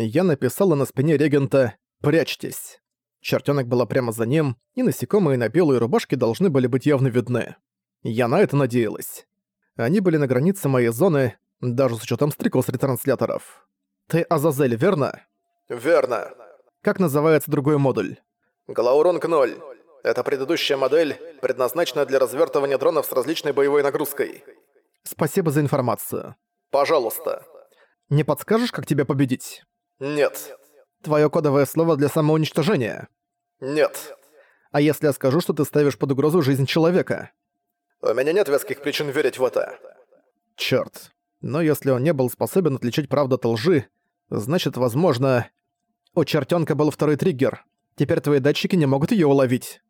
Я написала на спине регента «Прячьтесь». Чертёнок была прямо за ним, и насекомые на белой рубашке должны были быть явно видны. Я на это надеялась. Они были на границе моей зоны, даже с учётом стрекоз ретрансляторов. Ты Азазель, верно? Верно. Как называется другой модуль? Глауронг-0. Это предыдущая модель, предназначенная для развертывания дронов с различной боевой нагрузкой. Спасибо за информацию. Пожалуйста. Не подскажешь, как тебя победить? Нет. Твое кодовое слово для самоуничтожения? Нет. А если я скажу, что ты ставишь под угрозу жизнь человека? У меня нет веских причин верить в это. Чёрт. Но если он не был способен отличить правду от лжи, значит, возможно... У чертёнка был второй триггер. Теперь твои датчики не могут её уловить.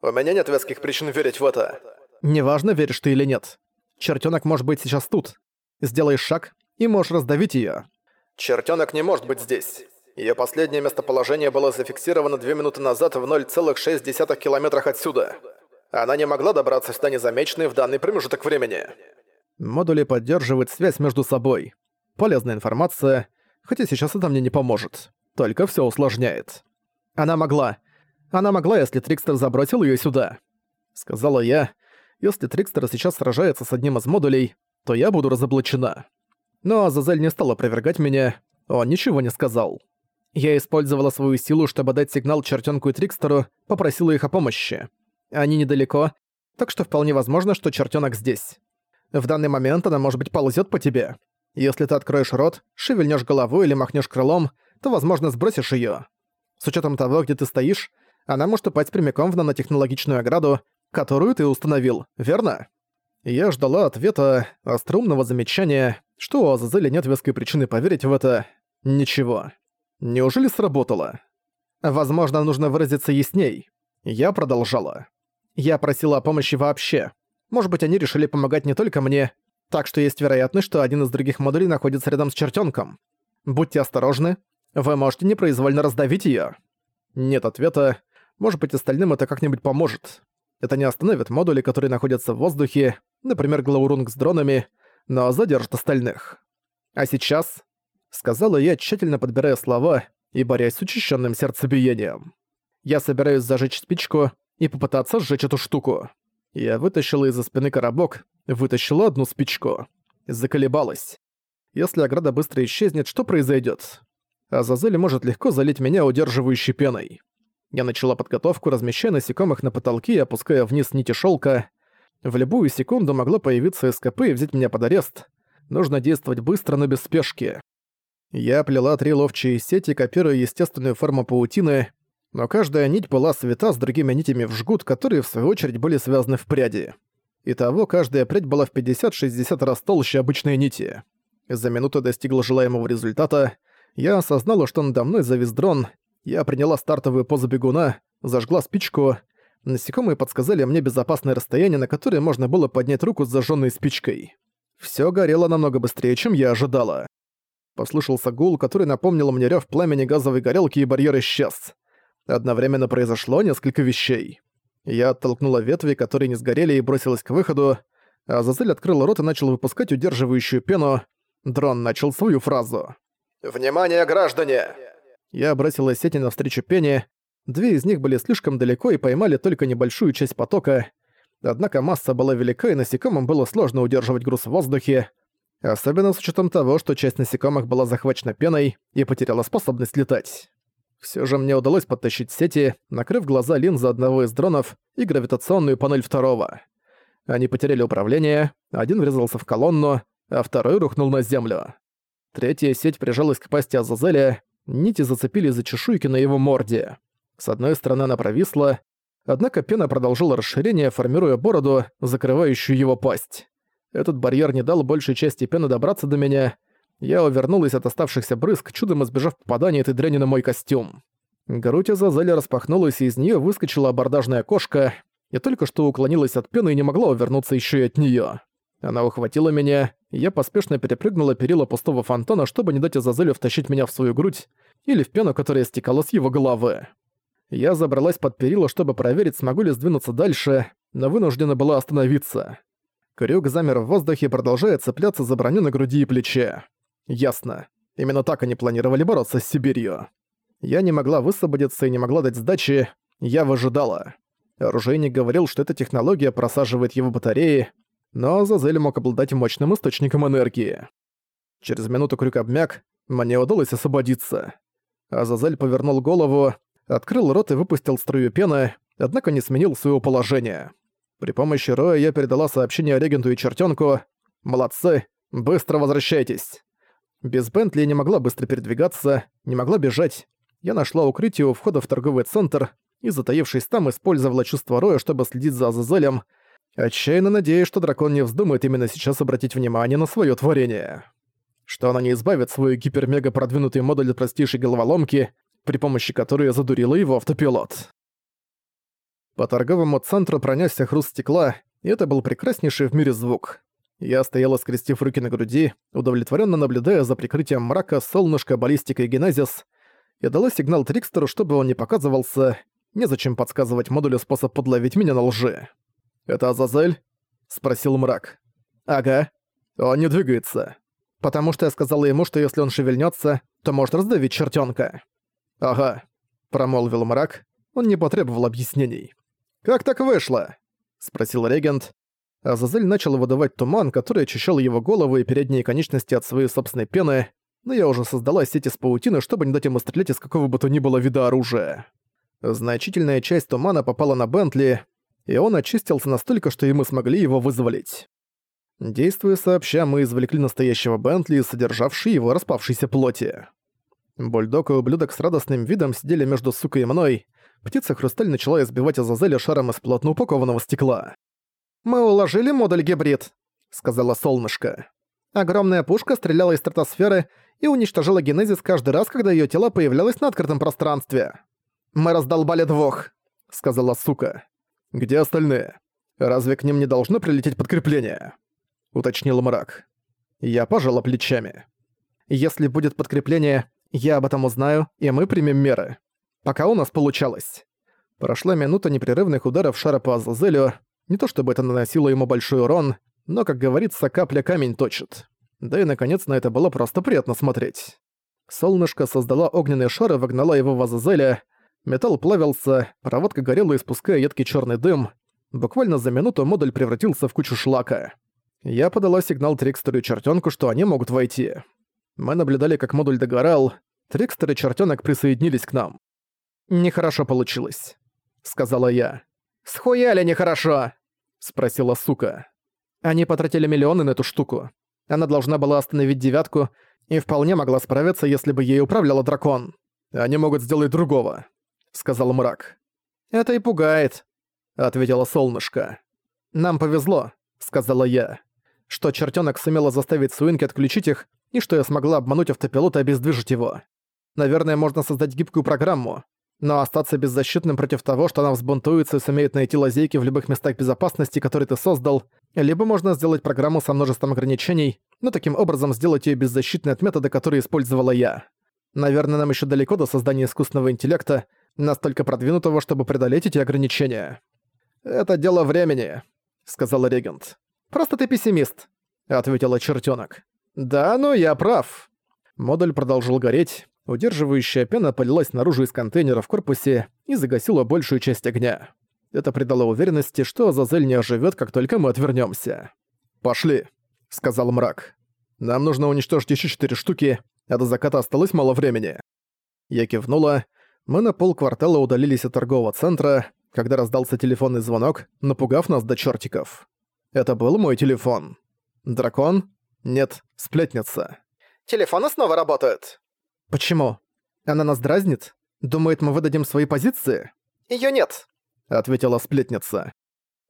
У меня нет веских причин верить в это. Неважно, веришь ты или нет. Чертёнок может быть сейчас тут. Сделаешь шаг и можешь раздавить её. Чертёнок не может быть здесь. Её последнее местоположение было зафиксировано две минуты назад в 0,6 километрах отсюда. Она не могла добраться сюда незамеченной в данный промежуток времени. Модули поддерживают связь между собой. Полезная информация, хотя сейчас это мне не поможет. Только всё усложняет. Она могла. Она могла, если Трикстер забросил её сюда. Сказала я. Если Трикстер сейчас сражается с одним из модулей, то я буду разоблачена. Но Азазель не стал опровергать меня, он ничего не сказал. Я использовала свою силу, чтобы дать сигнал чертенку и Трикстеру, попросила их о помощи. Они недалеко, так что вполне возможно, что чертенок здесь. В данный момент она, может быть, ползет по тебе. Если ты откроешь рот, шевельнешь головой или махнешь крылом, то, возможно, сбросишь ее. С учетом того, где ты стоишь, она может упасть прямиком в нанотехнологичную ограду, которую ты установил, верно? Я ждала ответа, остроумного замечания, что у Азазеля нет веской причины поверить в это. Ничего. Неужели сработало? Возможно, нужно выразиться ясней. Я продолжала. Я просила о помощи вообще. Может быть, они решили помогать не только мне, так что есть вероятность, что один из других модулей находится рядом с чертенком. Будьте осторожны, вы можете непроизвольно раздавить ее. Нет ответа. Может быть, остальным это как-нибудь поможет. Это не остановит модули, которые находятся в воздухе, например, Глаурунг с дронами, но задержит остальных. А сейчас, сказала я, тщательно подбирая слова и борясь с учащенным сердцебиением. Я собираюсь зажечь спичку и попытаться сжечь эту штуку. Я вытащила из-за спины коробок, вытащила одну спичку. Заколебалась. Если ограда быстро исчезнет, что произойдет? Азазель может легко залить меня удерживающей пеной. Я начала подготовку, размещая насекомых на потолке и опуская вниз нити шелка. В любую секунду могло появиться СКП и взять меня под арест. Нужно действовать быстро, но без спешки. Я плела три ловчие сети, копируя естественную форму паутины, но каждая нить была свята с другими нитями в жгут, которые в свою очередь были связаны в пряди. Итого каждая прядь была в 50-60 раз толще обычной нити. За минуту достигла желаемого результата. Я осознала, что надо мной завис дрон. Я приняла стартовую позу бегуна, зажгла спичку. Насекомые подсказали мне безопасное расстояние, на которое можно было поднять руку с зажженной спичкой. Всё горело намного быстрее, чем я ожидала. Послышался гул, который напомнил мне рёв пламени газовой горелки, и барьер исчез. Одновременно произошло несколько вещей. Я оттолкнула ветви, которые не сгорели, и бросилась к выходу, а Зазель открыл рот и начал выпускать удерживающую пену. Дрон начал свою фразу. «Внимание, граждане!» Я бросила сети навстречу пене. Две из них были слишком далеко и поймали только небольшую часть потока. Однако масса была велика, и насекомым было сложно удерживать груз в воздухе. Особенно с учетом того, что часть насекомых была захвачена пеной и потеряла способность летать. Все же мне удалось подтащить сети, накрыв глаза линзы одного из дронов и гравитационную панель второго. Они потеряли управление, один врезался в колонну, а второй рухнул на землю. Третья сеть прижалась к пасти Азазеля, нити зацепили за чешуйки на его морде. С одной стороны она провисла, однако пена продолжила расширение, формируя бороду, закрывающую его пасть. Этот барьер не дал большей части пены добраться до меня, я увернулась от оставшихся брызг, чудом избежав попадания этой дряни на мой костюм. Грудь Азазеля распахнулась, и из нее выскочила абордажная кошка. Я только что уклонилась от пены и не могла увернуться еще и от нее. Она ухватила меня, и я поспешно перепрыгнула перила пустого фонтана, чтобы не дать Азазелю втащить меня в свою грудь или в пену, которая стекала с его головы. Я забралась под перила, чтобы проверить, смогу ли сдвинуться дальше, но вынуждена была остановиться. Крюк замер в воздухе, продолжая цепляться за броню на груди и плече. Ясно. Именно так они планировали бороться с Сибирью. Я не могла высвободиться и не могла дать сдачи, я выжидала. Оружейник говорил, что эта технология просаживает его батареи, но Азазель мог обладать мощным источником энергии. Через минуту крюк обмяк, мне удалось освободиться. Азазель повернул голову, открыл рот и выпустил струю пены, однако не сменил своего положения. При помощи Роя я передала сообщение регенту и чертенку. «Молодцы! Быстро возвращайтесь!» Без Бентли я не могла быстро передвигаться, не могла бежать. Я нашла укрытие у входа в торговый центр и, затаившись там, использовала чувство Роя, чтобы следить за Азазелем, отчаянно надеясь, что дракон не вздумает именно сейчас обратить внимание на свое творение. Что она не избавит свой гипермега продвинутый модуль от простейшей головоломки, при помощи которой задурила его автопилот. По торговому центру пронесся хруст стекла, и это был прекраснейший в мире звук. Я стояла, скрестив руки на груди, удовлетворенно наблюдая за прикрытием мрака солнышко, баллистика и генезис, и дала сигнал Трикстеру, чтобы он не показывался, незачем подсказывать модулю способ подловить меня на лжи. «Это Азазель?» — спросил мрак. «Ага. Он не двигается. Потому что я сказала ему, что если он шевельнется, то может раздавить чертенка. «Ага», — промолвил мрак. Он не потребовал объяснений. «Как так вышло?» — спросил регент. Азазель начал выдавать туман, который очищал его голову и передние конечности от своей собственной пены, но я уже создала сеть из паутины, чтобы не дать ему стрелять из какого бы то ни было вида оружия. Значительная часть тумана попала на Бентли, и он очистился настолько, что и мы смогли его вызволить. Действуя сообща, мы извлекли настоящего Бентли, содержавший его распавшейся плоти. Бульдог и ублюдок с радостным видом сидели между сукой и мной, Птица-хрусталь начала избивать Азазеля шаром из плотно упакованного стекла. «Мы уложили модуль гибрид», — сказала солнышко. Огромная пушка стреляла из стратосферы и уничтожила генезис каждый раз, когда ее тело появлялось на открытом пространстве. «Мы раздолбали двух», — сказала сука. «Где остальные? Разве к ним не должно прилететь подкрепление?» — уточнил мрак. Я пожала плечами. «Если будет подкрепление, я об этом узнаю, и мы примем меры. Пока у нас получалось. Прошла минута непрерывных ударов шара по Азазелю. Не то чтобы это наносило ему большой урон, но, как говорится, капля камень точит. Да и, наконец, на это было просто приятно смотреть. Солнышко создала огненный шар и вогнала его в Азазеля. Металл плавился, проводка горела, испуская едкий черный дым. Буквально за минуту модуль превратился в кучу шлака. Я подала сигнал Трикстеру и Чертёнку, что они могут войти. Мы наблюдали, как модуль догорал. Трикстер и Чертёнок присоединились к нам. «Нехорошо получилось», — сказала я. «Схуяли нехорошо?» — спросила сука. Они потратили миллионы на эту штуку. Она должна была остановить девятку и вполне могла справиться, если бы ей управляла дракон. Они могут сделать другого, сказал мрак. Это и пугает, ответила солнышко. Нам повезло, сказала я, что чертенок сумела заставить Суинки отключить их и что я смогла обмануть автопилота и обездвижить его. Наверное, можно создать гибкую программу, но остаться беззащитным против того, что она взбунтуется и сумеет найти лазейки в любых местах безопасности, которые ты создал, либо можно сделать программу со множеством ограничений, но таким образом сделать ее беззащитной от метода, который использовала я. Наверное, нам еще далеко до создания искусственного интеллекта, настолько продвинутого, чтобы преодолеть эти ограничения. «Это дело времени», — сказал регент. «Просто ты пессимист», — ответила чертенок. «Да, но я прав». Модуль продолжил гореть, Удерживающая пена полилась наружу из контейнера в корпусе и загасила большую часть огня. Это придало уверенности, что Азазель не оживет, как только мы отвернемся. «Пошли», — сказал мрак. «Нам нужно уничтожить еще четыре штуки, а до заката осталось мало времени». Я кивнула. Мы на полквартала удалились от торгового центра, когда раздался телефонный звонок, напугав нас до чертиков. Это был мой телефон. Дракон? Нет, сплетница. «Телефоны снова работают», «Почему? Она нас дразнит? Думает, мы выдадим свои позиции?» Её нет», — ответила сплетница.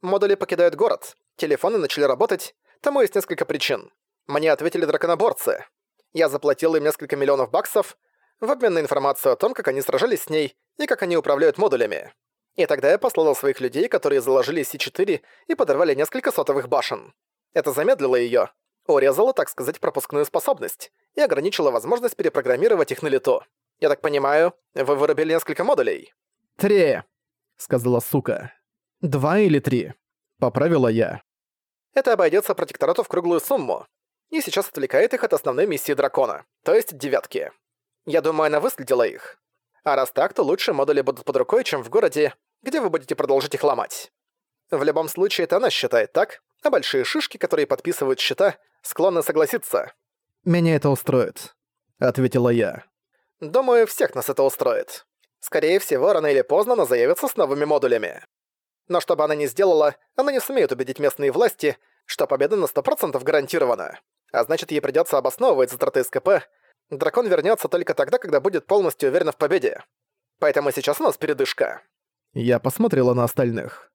«Модули покидают город. Телефоны начали работать. Тому есть несколько причин. Мне ответили драконоборцы. Я заплатил им несколько миллионов баксов в обмен на информацию о том, как они сражались с ней и как они управляют модулями. И тогда я послал своих людей, которые заложили С4 и подорвали несколько сотовых башен. Это замедлило её, урезало, так сказать, пропускную способность и ограничила возможность перепрограммировать их на лету. Я так понимаю, вы вырубили несколько модулей?» «Три», — сказала сука. «Два или три?» — поправила я. «Это обойдется протекторату в круглую сумму. и сейчас отвлекает их от основной миссии дракона, то есть девятки. Я думаю, она выследила их. А раз так, то лучше модули будут под рукой, чем в городе, где вы будете продолжить их ломать. В любом случае, это она считает так, а большие шишки, которые подписывают счета, склонны согласиться. «Меня это устроит», — ответила я. Думаю, всех нас это устроит. Скорее всего, рано или поздно она заявится с новыми модулями. Но что бы она ни сделала, она не сумеет убедить местные власти, что победа на 100% гарантирована. А значит, ей придётся обосновывать затраты СКП. Дракон вернётся только тогда, когда будет полностью уверен в победе. Поэтому сейчас у нас передышка. Я посмотрела на остальных.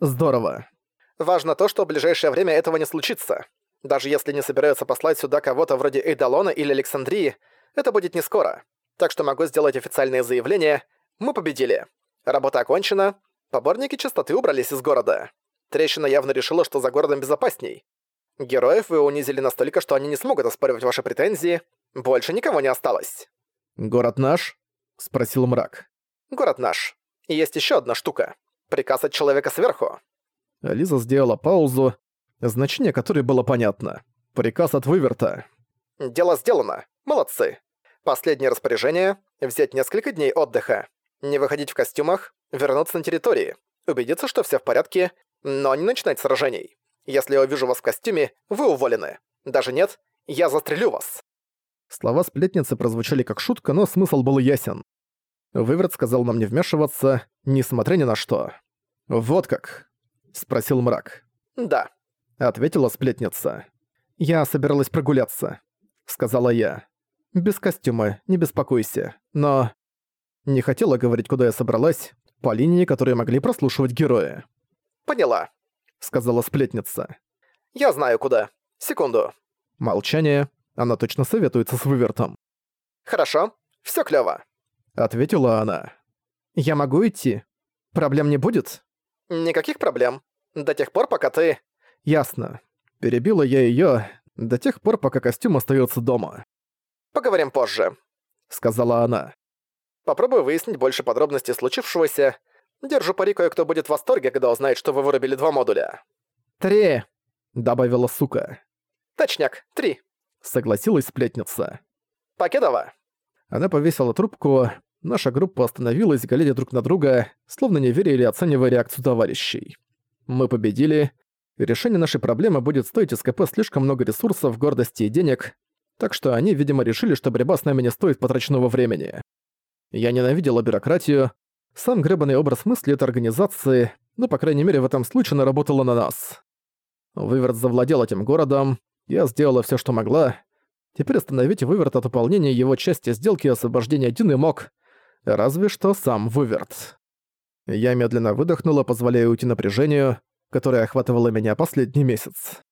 Здорово. Важно то, что в ближайшее время этого не случится. Даже если не собираются послать сюда кого-то вроде Эйдалона или Александрии, это будет не скоро. Так что могу сделать официальное заявление. Мы победили. Работа окончена. Поборники чистоты убрались из города. Трещина явно решила, что за городом безопасней. Героев вы унизили настолько, что они не смогут оспаривать ваши претензии. Больше никого не осталось. «Город наш?» — спросил мрак. «Город наш. И есть еще одна штука. Приказ от человека сверху». Лиза сделала паузу, значение которой было понятно. Приказ от выверта. «Дело сделано. Молодцы. Последнее распоряжение — взять несколько дней отдыха. Не выходить в костюмах, вернуться на территории, убедиться, что все в порядке, но не начинать сражений. Если я увижу вас в костюме, вы уволены. Даже нет, я застрелю вас». Слова сплетницы прозвучали как шутка, но смысл был ясен. Выверт сказал нам не вмешиваться, несмотря ни на что. «Вот как?» — спросил мрак. «Да», — ответила сплетница. «Я собиралась прогуляться», — сказала я. «Без костюма, не беспокойся. Но...» Не хотела говорить, куда я собралась, по линии, которые могли прослушивать герои. «Поняла», — сказала сплетница. «Я знаю, куда. Секунду». Молчание. Она точно советуется с вывертом. «Хорошо. Всё клёво», — ответила она. «Я могу идти? Проблем не будет?» «Никаких проблем. До тех пор, пока ты...» «Ясно. Перебила я её до тех пор, пока костюм остаётся дома». «Поговорим позже», — сказала она. «Попробую выяснить больше подробностей случившегося. Держу пари, кое-кто будет в восторге, когда узнает, что вы вырубили два модуля». «Три», — добавила сука. «Точняк, три», — согласилась сплетница. «Покедова». Она повесила трубку, наша группа остановилась, глядя друг на друга, словно не веря или оценивая реакцию товарищей. Мы победили, решение нашей проблемы будет стоить СКП слишком много ресурсов, гордости и денег, так что они, видимо, решили, что борьба с нами не стоит потраченного времени. Я ненавидела бюрократию, сам гребаный образ мысли этой организации, но, по крайней мере, в этом случае она работала на нас. Выверт завладел этим городом, я сделала все, что могла. Теперь остановить Выверт от выполнения его части сделки освобождения Дины мог, разве что сам Выверт. Я медленно выдохнула, позволяя уйти напряжению, которое охватывало меня последний месяц.